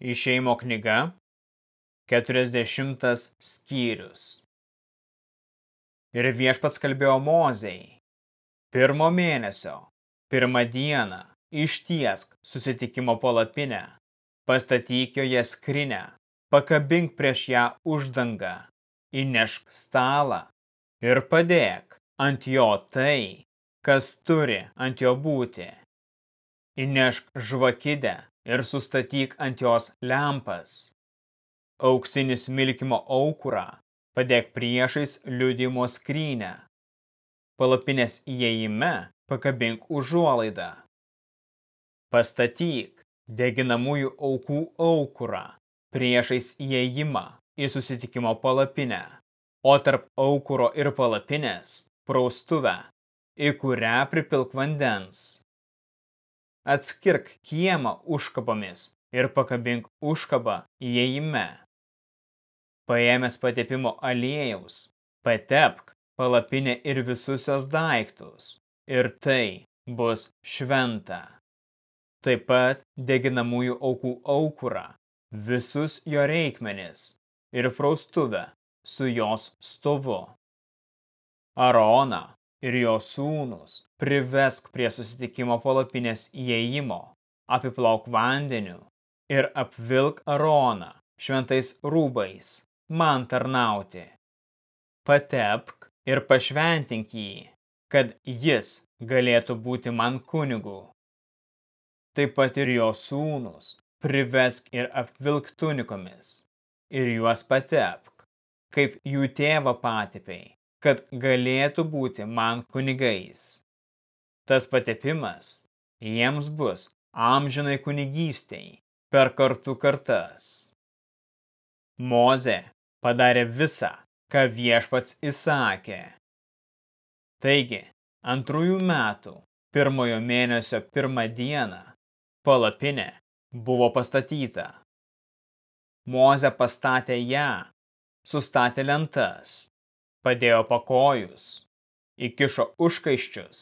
Išeimo knyga, 40 skyrius. Ir viešpats kalbėjo Mozei. Pirmo mėnesio, pirmą dieną, ištiesk susitikimo palapinę, pastatyk joje skrinę, pakabink prieš ją uždangą, įnešk stalą ir padėk ant jo tai, kas turi ant jo būti. Įnešk žvakidę ir sustatyk ant jos lempas. Auksinį smilkimo aukurą padėk priešais liudimo skrynę. Palapinės įėjime pakabink užuolaidą. Pastatyk deginamųjų aukų aukurą priešais įėjimą į susitikimo palapinę, o tarp aukuro ir palapinės praustuvę, į kurią pripilk vandens. Atskirk kiemą užkabomis ir pakabink užkabą įėjime. Paėmęs patepimo aliejaus, patepk palapinę ir visus jos daiktus, ir tai bus šventa. Taip pat deginamųjų aukų aukurą, visus jo reikmenis ir praustuvę su jos stovu. Aroną ir jo sūnus. Privesk prie susitikimo palapinės įėjimo, apiplauk vandeniu ir apvilk Aroną šventais rūbais, man tarnauti. Patepk ir pašventink jį, kad jis galėtų būti man kunigu. Taip pat ir jo sūnus. Privesk ir apvilk tunikomis ir juos patepk, kaip jų tėvo patipiai kad galėtų būti man kunigais. Tas patepimas jiems bus amžinai kunigystei per kartų kartas. Moze padarė visą, ką viešpats įsakė. Taigi, antrųjų metų, pirmojo mėnesio pirmą dieną, palapinė buvo pastatyta. Moze pastatė ją, sustatė lentas, padėjo pakojus, įkišo užkaiščius,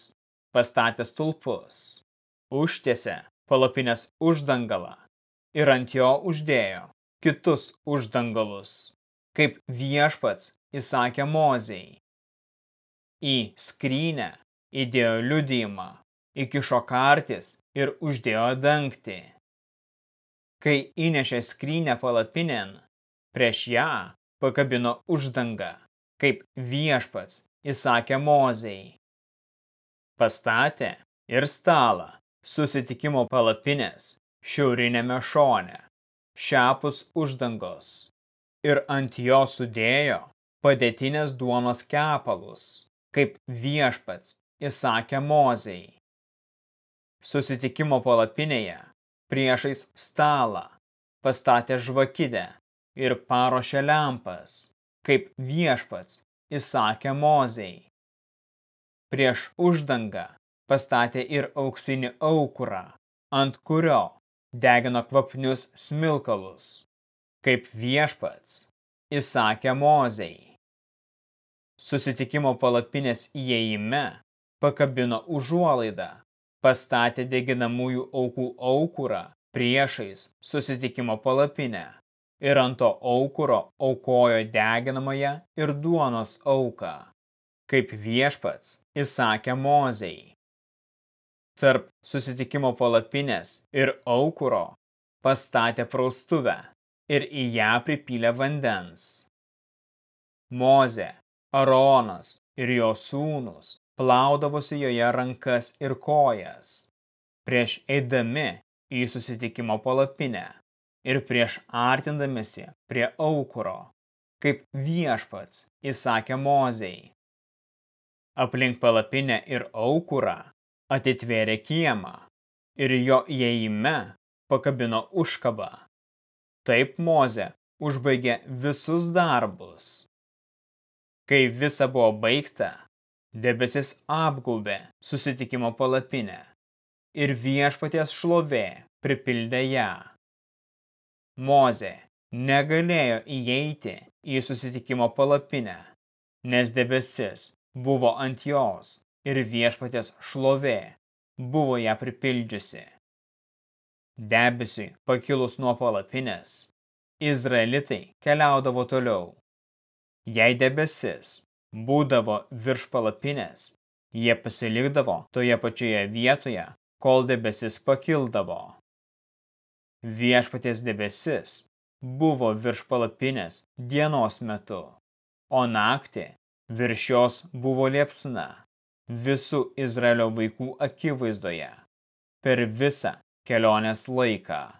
pastatė stulpus, užtiesė palapinės uždangalą ir ant jo uždėjo kitus uždangalus, kaip viešpats įsakė mozei. Į skrynę įdėjo liudijimą, įkišo kartis ir uždėjo dangtį. Kai įnešė skrynę palapinėn, prieš ją pakabino uždangą kaip viešpats įsakė Mozei. Pastatė ir stalą susitikimo palapinės šiaurinėme šone, šiapus uždangos, ir ant jo sudėjo padėtinės duonos kepalus, kaip viešpats įsakė Mozei. Susitikimo palapinėje priešais stalą pastatė žvakidę ir paruošė lempas, kaip viešpats įsakė Mozei. Prieš uždangą pastatė ir auksinį aukurą, ant kurio degino kvapnius smilkalus, kaip viešpats įsakė Mozei. Susitikimo palapinės įėjime pakabino užuolaidą, pastatė deginamųjų aukų aukurą priešais susitikimo palapinę ir ant to aukuro aukojo deginamąją ir duonos auką, kaip viešpats įsakė Mozei. Tarp susitikimo palapinės ir aukuro pastatė praustuvę ir į ją pripylė vandens. Moze, Aronas ir jo sūnus plaudavosi joje rankas ir kojas, prieš eidami į susitikimo palapinę ir prieš artindamėsi prie aukuro, kaip viešpats įsakė Mozei. Aplink palapinę ir aukurą atitvėrė kiemą ir jo įėjime pakabino užkabą. Taip Moze užbaigė visus darbus. Kai visa buvo baigta, debesis apgaubė susitikimo palapinę ir viešpaties šlovė pripildė ją. Mozė negalėjo įeiti į susitikimo palapinę, nes debesis buvo ant jos ir viešpatės šlovė buvo ją pripildžiusi. Debesiui pakilus nuo palapinės, Izraelitai keliaudavo toliau. Jei debesis būdavo virš palapinės, jie pasilikdavo toje pačioje vietoje, kol debesis pakildavo. Viešpaties debesis buvo virš palapinės dienos metu, o naktį virš jos buvo liepsna visų Izraelio vaikų akivaizdoje per visą kelionės laiką.